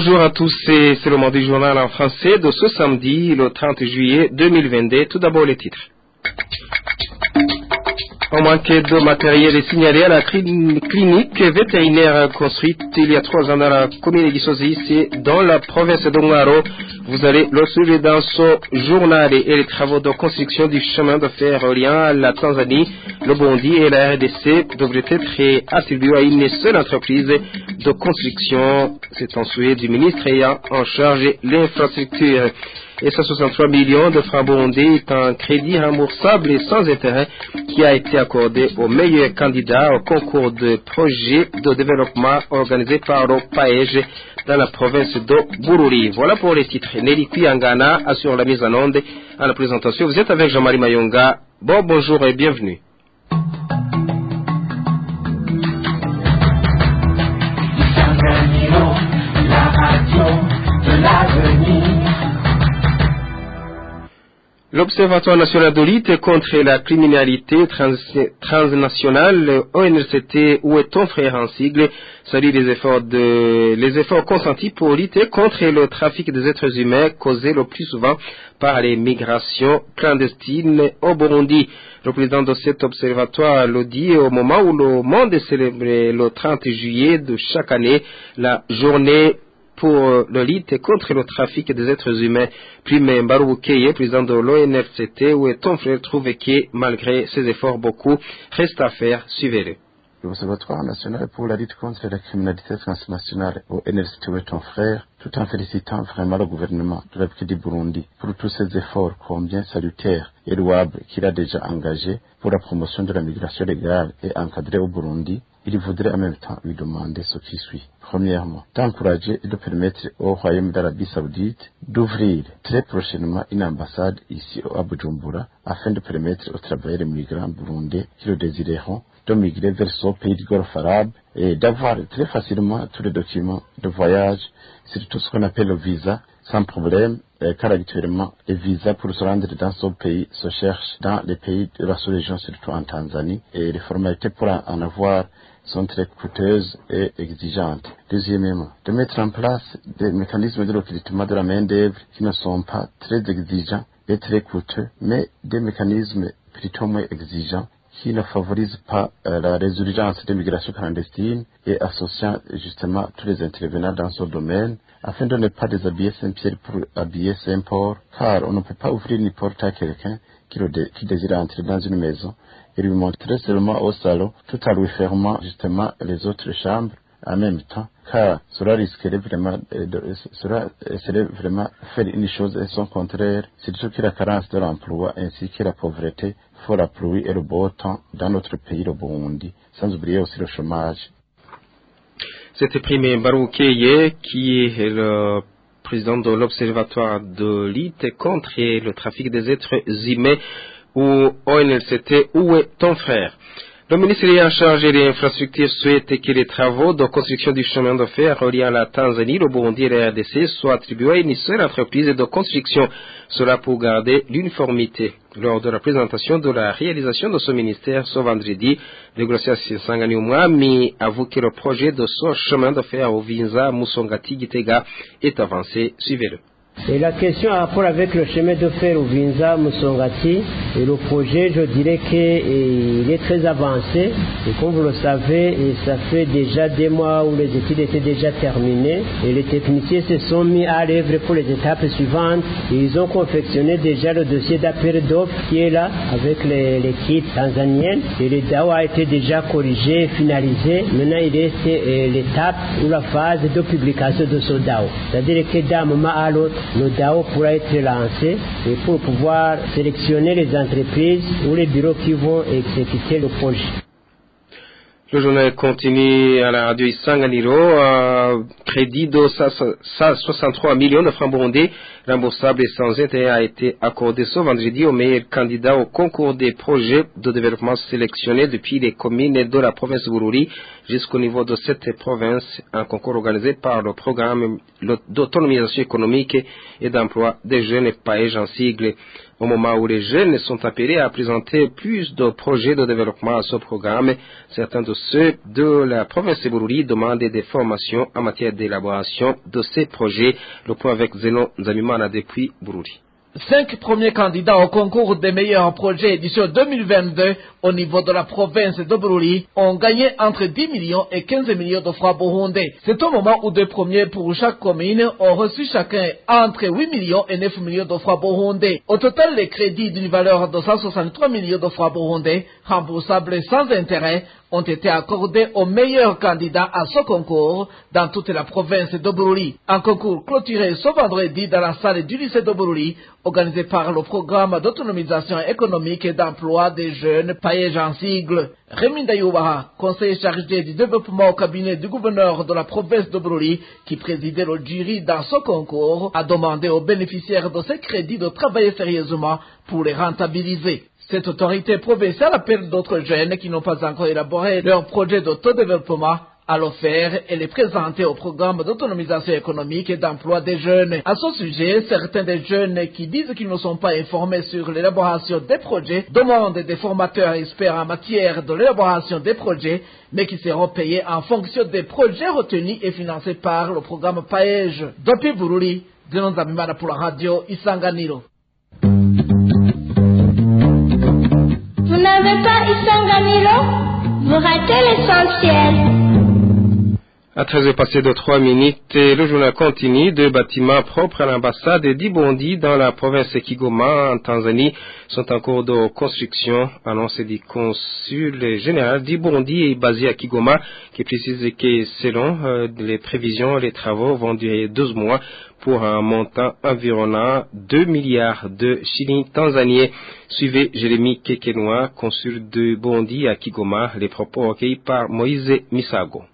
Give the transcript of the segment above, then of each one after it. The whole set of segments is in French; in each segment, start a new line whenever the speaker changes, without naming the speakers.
Bonjour à tous, c'est le moment du journal en français de ce samedi, le 30 juillet 2022. Tout d'abord les titres. On manquait de matériel signalé à la clinique vétérinaire construite il y a trois ans dans la commune d'Issosi, dans la province de Ngaro. Vous allez le suivre dans ce journal et les travaux de construction du chemin de fer reliant la Tanzanie, le Bondi et la RDC devraient être attribués à une seule entreprise de construction. C'est un souhait du ministre ayant en charge l'infrastructure et 163 millions de francs burundais est un crédit remboursable et sans intérêt qui a été accordé au meilleur candidat au concours de projet de développement organisé par le PAEG dans la province de Bururi. Voilà pour les titres. Nelly Kuyangana assure la mise en onde à la présentation. Vous êtes avec Jean-Marie Mayonga. Bon bonjour et bienvenue. L'Observatoire national de lutte contre la criminalité transnationale, ONRCT, où est ton frère en sigle, salue les efforts, de, les efforts consentis pour lutter contre le trafic des êtres humains causé le plus souvent par les migrations clandestines au Burundi. Le président de cet observatoire le dit au moment où le monde est célébré le 30 juillet de chaque année, la journée pour la lutte contre le trafic des êtres humains. Prime Baroukeye, président de l'ONFCT, où est ton frère trouve que, malgré ses efforts, beaucoup reste à faire. Suivez-le.
L'Observatoire national pour la lutte contre la criminalité transnationale au NLCT est ton frère, tout en félicitant vraiment le gouvernement de la du Burundi pour tous ses efforts combien salutaires et louables qu'il a déjà engagés pour la promotion de la migration légale et encadrée au Burundi, il voudrait en même temps lui demander ce qui suit. Premièrement, d'encourager et de permettre au Royaume d'Arabie Saoudite d'ouvrir très prochainement une ambassade ici à Bujumbura afin de permettre aux travailleurs migrants burundais qui le désireront de migrer vers ce pays du Golfe arabe et d'avoir très facilement tous les documents de voyage, surtout ce qu'on appelle le visa, sans problème, car actuellement, les visas pour se rendre dans ce pays se cherchent dans les pays de la sous-région, surtout en Tanzanie, et les formalités pour en avoir sont très coûteuses et exigeantes. Deuxièmement, de mettre en place des mécanismes de recrutement de la main-d'œuvre qui ne sont pas très exigeants et très coûteux, mais des mécanismes plutôt moins exigeants qui ne favorisent pas euh, la résurgence des migrations clandestines et associant justement tous les intervenants dans ce domaine afin de ne pas déshabiller Saint-Pierre pour habiller Saint-Paul, car on ne peut pas ouvrir une porte à quelqu'un qui désire entrer dans une maison et lui montrer seulement au salon tout en lui fermant justement les autres chambres en même temps, car cela risquerait vraiment, de, cela serait vraiment faire une chose et son contraire, surtout que la carence de l'emploi ainsi que la pauvreté font la pluie et le beau temps dans notre pays, le Burundi, sans oublier aussi le chômage.
C'était Primé Baroukeye, qui est le président de l'Observatoire de lutte contre le trafic des êtres humains ou ONLCT, où est ton frère? Le ministre en charge des infrastructures souhaite que les travaux de construction du chemin de fer reliant la Tanzanie, le Burundi et la RDC soient attribués à une seule entreprise de construction. Cela pour garder l'uniformité. Lors de la présentation de la réalisation de ce ministère ce vendredi, le grossier Sangani Mwami avoue que le projet de ce chemin de fer au Vinza Musongati Gitega est avancé. Suivez-le.
Et la question à rapport avec le chemin de fer au Vinza Musongati, et le projet, je dirais qu'il est très avancé. Et comme vous le savez, et ça fait déjà des mois où les études étaient déjà terminées. Et les techniciens se sont mis à l'œuvre pour les étapes suivantes. Et ils ont confectionné déjà le dossier d'appel d'offres qui est là avec l'équipe tanzanienne. Et le DAO a été déjà corrigé, finalisé. Maintenant, il reste l'étape ou la phase de publication de ce DAO. C'est-à-dire que d'un moment à l'autre, le DAO pourra être lancé et pour pouvoir sélectionner les entreprises ou les bureaux qui vont exécuter le projet.
Le journal continue à la radio Isanganiro. Un crédit de 163 millions de francs burundais remboursables et sans intérêt a été accordé ce vendredi au meilleur candidat au concours des projets de développement sélectionnés depuis les communes de la province de Bururi jusqu'au niveau de cette province. Un concours organisé par le programme d'autonomisation économique et d'emploi des jeunes paèges en sigle. Au moment où les jeunes sont appelés à présenter plus de projets de développement à ce programme, certains de ceux de la province de Bururi demandent des formations en matière d'élaboration de ces projets. Le point avec Zénon Zamimana depuis Bururi.
Cinq premiers candidats au concours des meilleurs projets édition 2022 au niveau de la province de Bururi ont gagné entre 10 millions et 15 millions de francs burundais. C'est au moment où deux premiers pour chaque commune ont reçu chacun entre 8 millions et 9 millions de francs burundais. Au total, les crédits d'une valeur de 163 millions de francs burundais, remboursables sans intérêt, ont été accordés aux meilleurs candidats à ce concours dans toute la province de Bururi. Un concours clôturé ce vendredi dans la salle du lycée de Bururi, organisé par le programme d'autonomisation économique et d'emploi des jeunes païens en sigle. Rémi Dayoubaha, conseiller chargé du développement au cabinet du gouverneur de la province de Bururi, qui présidait le jury dans ce concours, a demandé aux bénéficiaires de ces crédits de travailler sérieusement pour les rentabiliser. Cette autorité provinciale appelle d'autres jeunes qui n'ont pas encore élaboré leur projet d'autodéveloppement à faire et les présenter au programme d'autonomisation économique et d'emploi des jeunes. À ce sujet, certains des jeunes qui disent qu'ils ne sont pas informés sur l'élaboration des projets demandent des formateurs experts en matière de l'élaboration des projets, mais qui seront payés en fonction des projets retenus et financés par le programme PAEJ. Depuis Bururi, Zamimana pour la radio Isanganiro.
Vous n'avez pas Isanganiro Vous ratez l'essentiel.
À 13 passé de 3 minutes, le journal continue. Deux bâtiments propres à l'ambassade d'Ibondi dans la province de Kigoma en Tanzanie sont en cours de construction, annoncé du consul général d'Ibondi et basé à Kigoma, qui précise que selon euh, les prévisions, les travaux vont durer 12 mois pour un montant environnant 2 milliards de shillings tanzaniens. Suivez Jérémy Kekenoa, consul de Bondi à Kigoma, les propos recueillis par Moïse Misago.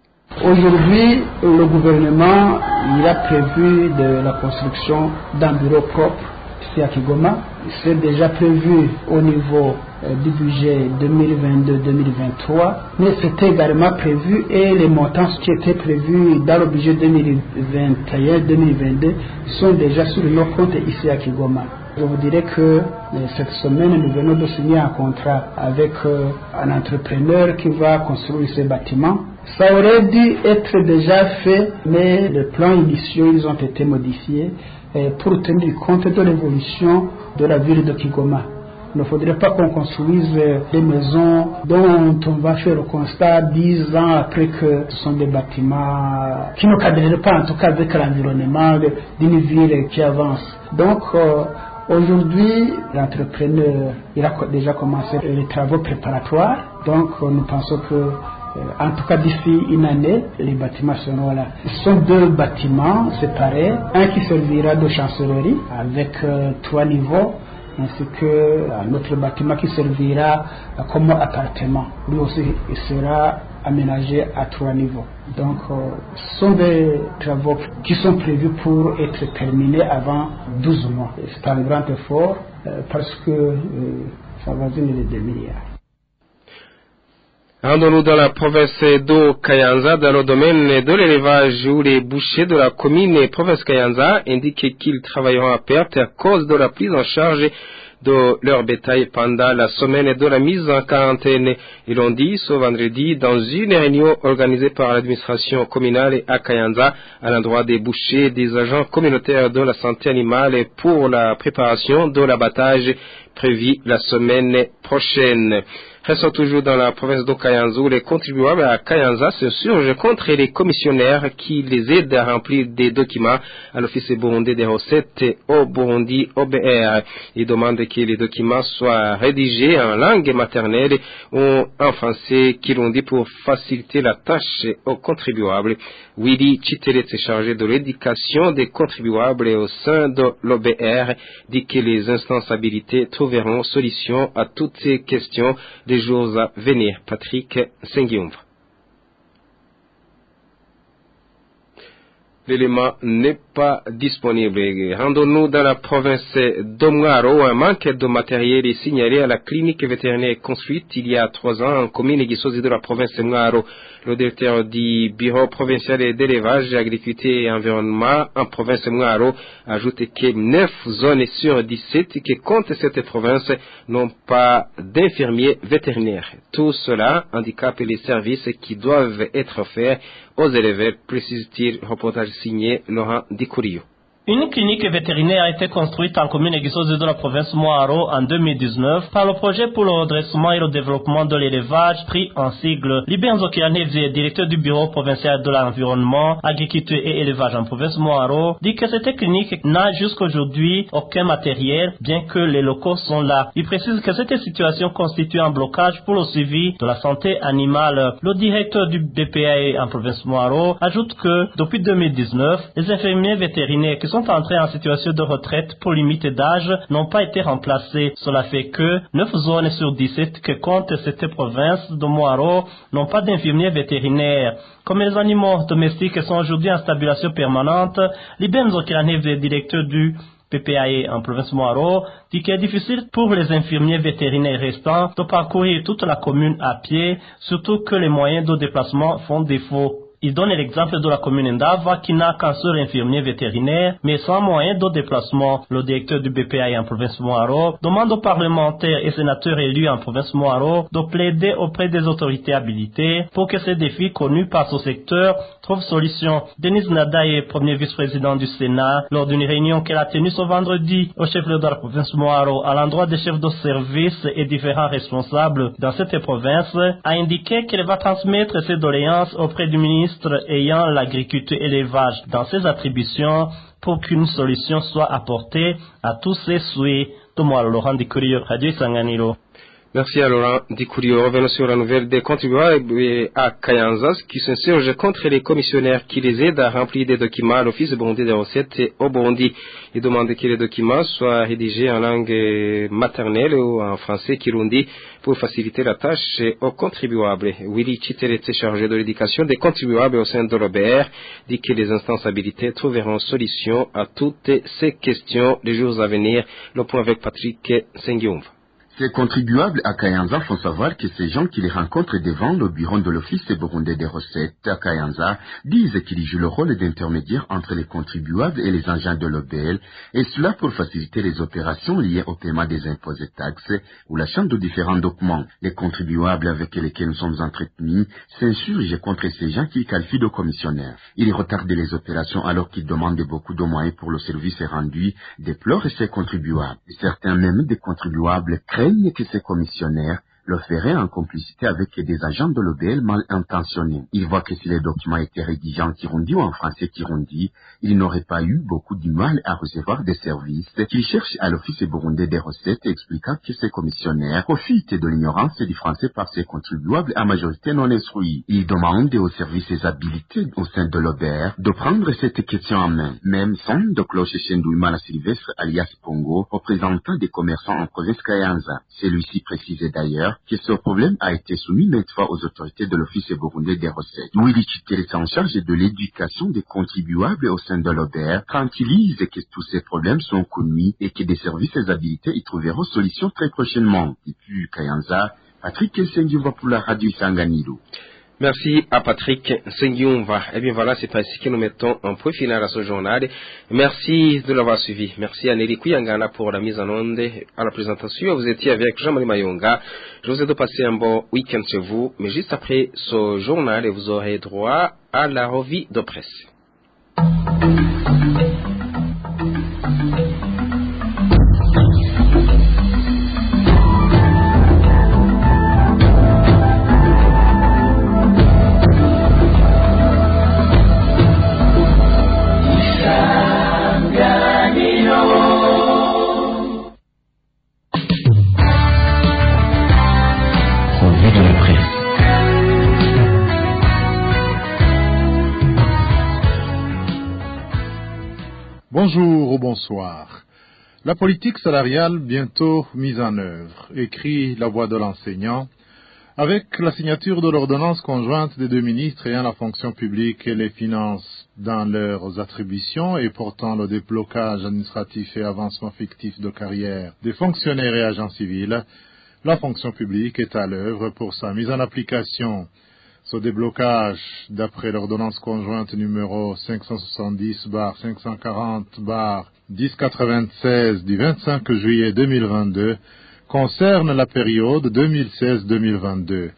Aujourd'hui, le gouvernement a prévu de la construction d'un bureau propre ici à Kigoma. C'est déjà prévu au niveau euh, du budget 2022-2023, mais c'était également prévu et les montants qui étaient prévus dans le budget 2021-2022 sont déjà sur nos comptes ici à Kigoma. Je vous dirais que euh, cette semaine, nous venons de signer un contrat avec euh, un entrepreneur qui va construire ces bâtiments. Ça aurait dû être déjà fait, mais les plans initiaux, ils ont été modifiés euh, pour tenir compte de l'évolution de la ville de Kigoma. Il ne faudrait pas qu'on construise des maisons dont on va faire le constat dix ans après que ce sont des bâtiments qui ne cadreraient pas en tout cas avec l'environnement d'une ville qui avance. Donc, Aujourd'hui, l'entrepreneur a déjà commencé les travaux préparatoires, donc nous pensons que en tout cas d'ici une année, les bâtiments seront là. Ce sont deux bâtiments séparés, un qui servira de chancellerie avec euh, trois niveaux, ainsi qu'un autre bâtiment qui servira euh, comme appartement. Lui aussi, il sera aménagé à trois niveaux. Donc, euh, ce sont des travaux qui sont prévus pour être terminés avant 12 mois. C'est un grand effort euh, parce que euh, ça va venir les 2 milliards.
Rendons-nous dans la province de Kayanza, dans le domaine de l'élevage où les bouchers de la commune et province Kayanza indiquent qu'ils travailleront à perte à cause de la prise en charge de leur bétail pendant la semaine de la mise en quarantaine. Ils l'ont dit ce vendredi dans une réunion organisée par l'administration communale à Kayanza à l'endroit des bouchers des agents communautaires de la santé animale pour la préparation de l'abattage prévu la semaine prochaine. Restons toujours dans la province où les contribuables à Kayanza s'insurgent contre les commissionnaires qui les aident à remplir des documents à l'Office burundais des recettes au Burundi OBR. Ils demandent que les documents soient rédigés en langue maternelle ou en français kirundi pour faciliter la tâche aux contribuables. Willy Chiteret, chargé de l'éducation des contribuables au sein de l'OBR, dit que les instances trouveront solution à toutes ces questions des jours à venir. Patrick Sengiumva. L'élément n'est pas disponible. Rendons-nous dans la province d'Omwaro. Un manque de matériel est signalé à la clinique vétérinaire construite il y a trois ans en commune de la province d'Omwaro. Le directeur du bureau provincial d'élevage, agriculture et environnement en province d'Omwaro ajoute que neuf zones sur 17 qui comptent cette province n'ont pas d'infirmiers vétérinaires. Tout cela handicape les services qui doivent être faits aux éleveurs, précise-t-il, reportage nsinye noha ndi kuri yo
Une clinique vétérinaire a été construite en commune Guissoze de la province Moaro en 2019 par le projet pour le redressement et le développement de l'élevage, pris en sigle. Libéen Zokianevi, directeur du bureau provincial de l'environnement, agriculture et élevage en province Moaro, dit que cette clinique n'a jusqu'aujourd'hui aucun matériel, bien que les locaux sont là. Il précise que cette situation constitue un blocage pour le suivi de la santé animale. Le directeur du BPA en province Moaro ajoute que depuis 2019, les infirmiers vétérinaires qui entrés en situation de retraite pour limite d'âge n'ont pas été remplacés. Cela fait que 9 zones sur 17 que compte cette province de Moaro n'ont pas d'infirmiers vétérinaires. Comme les animaux domestiques sont aujourd'hui en stabilisation permanente, Liben Zokianev, directeur du PPAE en province Moaro, dit qu'il est difficile pour les infirmiers vétérinaires restants de parcourir toute la commune à pied, surtout que les moyens de déplacement font défaut. Il donne l'exemple de la commune Ndava qui n'a qu'un seul infirmier vétérinaire, mais sans moyen de déplacement. Le directeur du BPI en province Moaro demande aux parlementaires et sénateurs élus en province Moaro de plaider auprès des autorités habilitées pour que ces défis connus par ce secteur trouvent solution. Denis Nadaye, premier vice-président du Sénat, lors d'une réunion qu'elle a tenue ce vendredi au chef de la province Moaro à l'endroit des chefs de service et différents responsables dans cette province, a indiqué qu'elle va transmettre ses doléances auprès du ministre ayant l'agriculture et l'élevage dans ses attributions pour qu'une solution soit apportée à tous ces souhaits. Laurent.
Merci à Laurent Dikurio. Revenons sur la nouvelle des contribuables à Kayanzas qui s'insurgent contre les commissionnaires qui les aident à remplir des documents à l'Office Burundi des recettes au Burundi. Ils demandent que les documents soient rédigés en langue maternelle ou en français kirundi pour faciliter la tâche aux contribuables. Willy Chiteretse, chargé de l'éducation des contribuables au sein de l'OBR, dit que les instances habilitées trouveront solution à toutes ces questions les jours à venir. Le point avec Patrick Sengiumva.
Ces contribuables à Kayanza font savoir que ces gens qui les rencontrent devant le bureau de l'Office burundais des recettes à Kayanza disent qu'ils jouent le rôle d'intermédiaire entre les contribuables et les agents de l'OBL, et cela pour faciliter les opérations liées au paiement des impôts et taxes ou l'achat de différents documents. Les contribuables avec lesquels nous sommes entretenus s'insurgent contre ces gens qu'ils qualifient de commissionnaires. Ils retardent les opérations alors qu'ils demandent beaucoup de moyens pour le service rendu, déplorent ces contribuables. Certains même des contribuables craignent que ces commissionnaires le feraient en complicité avec des agents de l'OBL mal intentionnés. Ils voient que si les documents étaient rédigés en Kirundi ou en français Kirundi, ils n'auraient pas eu beaucoup du mal à recevoir des services qu'ils cherchent à l'Office burundais des recettes, expliquant que ces commissionnaires profitent de l'ignorance du français par ces contribuables à majorité non instruits. Ils demandent aux services habilités au sein de l'OBR de prendre cette question en main, même sans de cloche Chendouimana Sylvestre alias Pongo, représentant des commerçants en province Kayanza. Celui-ci précisait d'ailleurs que ce problème a été soumis maintes fois aux autorités de l'Office burundais des recettes. Willy Chitel est en charge de l'éducation des contribuables au sein de l'OBR, tranquillise que tous ces problèmes sont connus et que des services habilités y trouveront solution très prochainement. Depuis Kayanza, Patrick Sengiva pour la radio Sanganilo.
Merci à Patrick Sengyumva. Eh bien voilà, c'est ainsi que nous mettons un point final à ce journal. Merci de l'avoir suivi. Merci à Nelly Kuyangana pour la mise en onde, à la présentation. Vous étiez avec Jean-Marie Mayonga. Je vous ai de passer un bon week-end chez vous. Mais juste après ce journal, vous aurez droit à la revue de presse.
Bonjour ou bonsoir. La politique salariale bientôt mise en œuvre, écrit la voix de l'enseignant, Avec la signature de l'ordonnance conjointe des deux ministres ayant la fonction publique et les finances dans leurs attributions et portant le déblocage administratif et avancement fictif de carrière des fonctionnaires et agents civils, la fonction publique est à l'œuvre pour sa mise en application. Ce déblocage, d'après l'ordonnance conjointe numéro 570-540-1096 du 25 juillet 2022, concerne la période 2016-2022.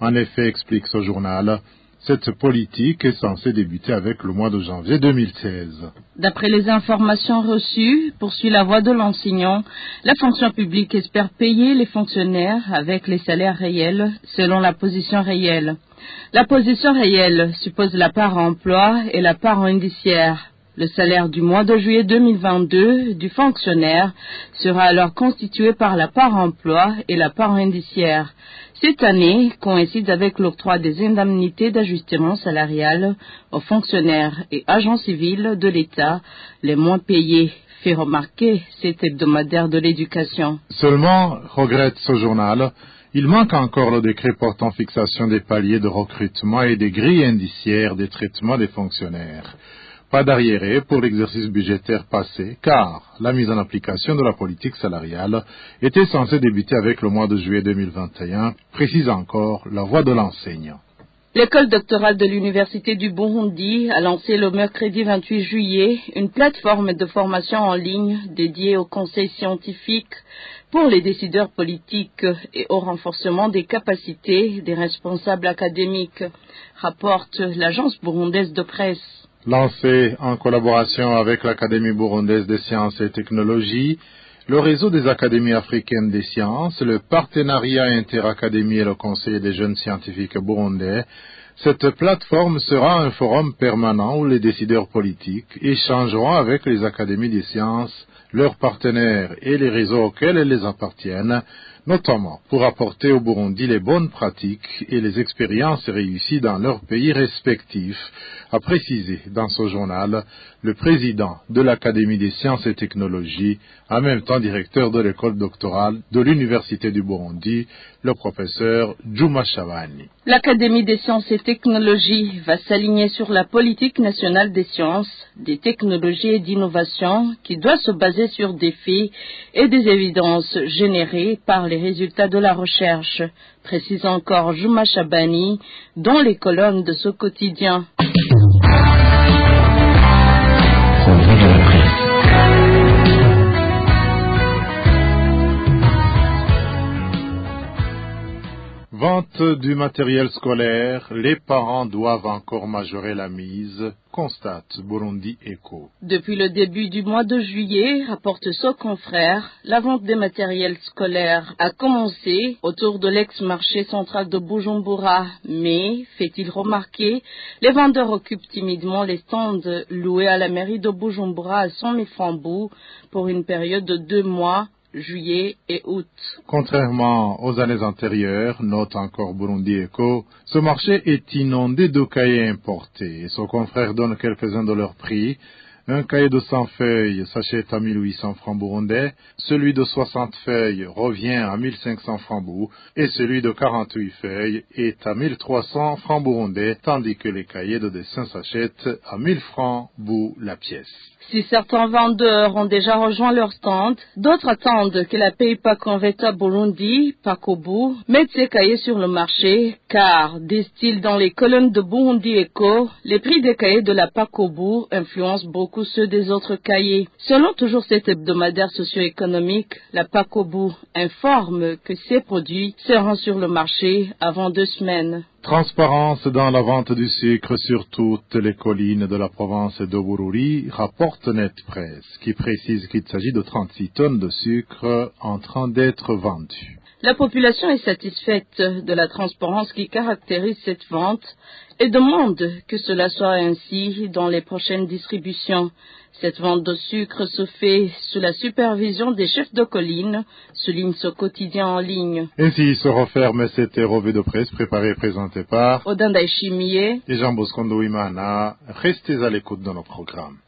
En effet, explique ce journal, cette politique est censée débuter avec le mois de janvier 2016.
D'après les informations reçues, poursuit la voie de l'enseignant, la fonction publique espère payer les fonctionnaires avec les salaires réels selon la position réelle. La position réelle suppose la part emploi et la part indiciaire. Le salaire du mois de juillet 2022 du fonctionnaire sera alors constitué par la part emploi et la part indiciaire. Cette année coïncide avec l'octroi des indemnités d'ajustement salarial aux fonctionnaires et agents civils de l'État les moins payés, fait remarquer cet hebdomadaire de l'éducation.
Seulement, regrette ce journal, il manque encore le décret portant fixation des paliers de recrutement et des grilles indiciaires des traitements des fonctionnaires. Pas d'arriéré pour l'exercice budgétaire passé, car la mise en application de la politique salariale était censée débuter avec le mois de juillet 2021, précise encore la voix de l'enseignant.
L'école doctorale de l'Université du Burundi a lancé le mercredi 28 juillet une plateforme de formation en ligne dédiée au conseil scientifique pour les décideurs politiques et au renforcement des capacités des responsables académiques, rapporte l'agence burundaise de presse.
Lancé en collaboration avec l'Académie burundaise des sciences et technologies, le réseau des académies africaines des sciences, le partenariat interacadémie et le conseil des jeunes scientifiques burundais, cette plateforme sera un forum permanent où les décideurs politiques échangeront avec les académies des sciences, leurs partenaires et les réseaux auxquels elles les appartiennent, notamment pour apporter au Burundi les bonnes pratiques et les expériences réussies dans leurs pays respectifs, a précisé dans ce journal le président de l'Académie des sciences et technologies, en même temps directeur de l'école doctorale de l'Université du Burundi, le professeur Juma Chavani.
L'Académie des sciences et technologies va s'aligner sur la politique nationale des sciences, des technologies et d'innovation qui doit se baser sur des faits et des évidences générées par les résultats de la recherche, précise encore Juma Chabani dans les colonnes de ce quotidien.
Vente du matériel scolaire, les parents doivent encore majorer la mise, constate Burundi Eco.
Depuis le début du mois de juillet, rapporte ce confrère, la vente des matériels scolaires a commencé autour de l'ex-marché central de Bujumbura, mais, fait-il remarquer, les vendeurs occupent timidement les stands loués à la mairie de Bujumbura à 100 000 francs pour une période de deux mois juillet et août.
Contrairement aux années antérieures, note encore Burundi Eco, ce marché est inondé de cahiers importés. Son confrère donne quelques-uns de leurs prix. Un cahier de 100 feuilles s'achète à 1800 francs burundais, celui de 60 feuilles revient à 1500 francs bourg, et celui de 48 feuilles est à 1300 francs burundais, tandis que les cahiers de dessin s'achètent à 1000 francs bout la pièce.
Si certains vendeurs ont déjà rejoint leur stand, d'autres attendent que la PayPal Conveta Burundi, Pakobu, mette ses cahiers sur le marché, car, disent-ils dans les colonnes de Burundi Eco, les prix des cahiers de la Pakobu influencent beaucoup ceux des autres cahiers. Selon toujours cet hebdomadaire socio-économique, la Pakobu informe que ces produits seront sur le marché avant deux semaines.
Transparence dans la vente du sucre sur toutes les collines de la province de Bururi, rapporte Net Presse, qui précise qu'il s'agit de 36 tonnes de sucre en train d'être vendues.
La population est satisfaite de la transparence qui caractérise cette vente et demande que cela soit ainsi dans les prochaines distributions. Cette vente de sucre se fait sous la supervision des chefs de colline, souligne ce quotidien en ligne.
Ainsi se referme cette revue de presse préparée et présentée par
Odanda Chimier
et Jean Boscondo Imana. Restez à l'écoute de nos programmes.